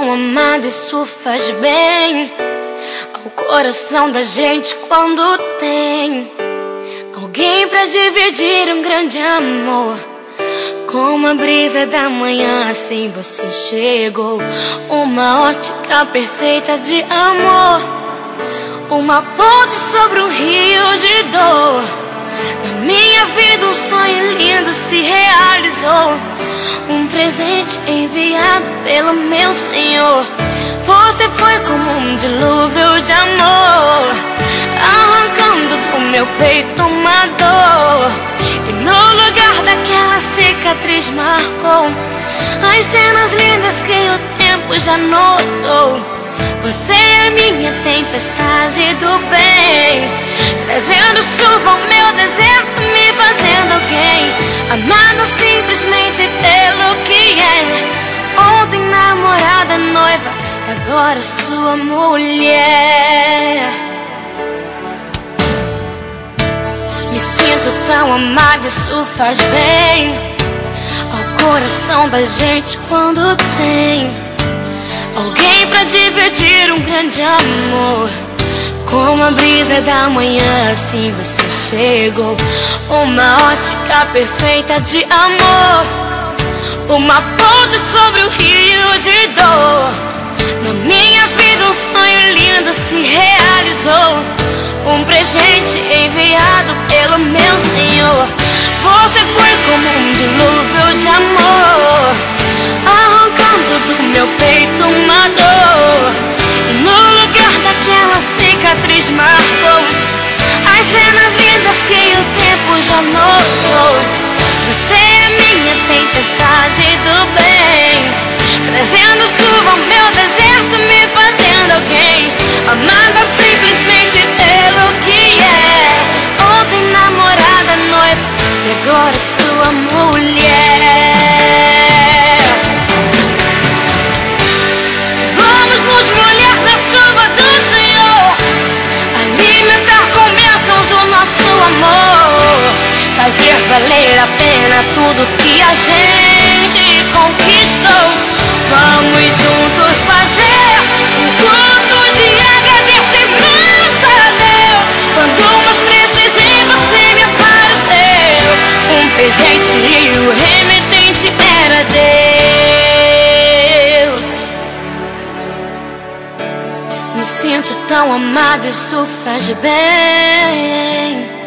tão amado, isso faz bem ao coração da gente quando tem alguém pra dividir um grande amor. Como a brisa da manhã, assim você chegou. Uma ótica perfeita de amor. Uma ponte sobre um rio de dor. Na minha vida, um sonho lindo se realizou. Um presente enviado pelo meu Senhor. Você foi como um dilúvio de amor, arrancando do meu peito uma dor. E no lugar daquela cicatriz marcou as cenas lindas que o tempo já notou. Você é minha tempestade do bem, trazendo chuva ao meu deserto, me fazendo alguém, amado simplesmente pelo que é. Ontem namorada, noiva, agora sua mulher. Me sinto tão amada, isso faz bem ao coração da gente quando tem alguém pra dividir um grande amor. Como a brisa da manhã, assim você chegou. Uma ótica perfeita de amor. Uma ponte sobre o rio de dor. Na minha vida, um sonho lindo se realizou. Um presente enviado pelo meu Senhor. Você foi como um dilúvio de amor, arrancando do meu peito dor. E no lugar daquela cicatriz marcou as cenas lindas que o tempo já notou. Você é minha tempestade do bem, trazendo chuva ao meu deserto, amor, fazer valer a pena tudo que a gente conquistou. Vamos juntos fazer um culto de agradecimento a Deus. Quando mais precisei, você me apareceu. Um presente e o remetente era Deus. Me sinto tão amada, isso faz bem.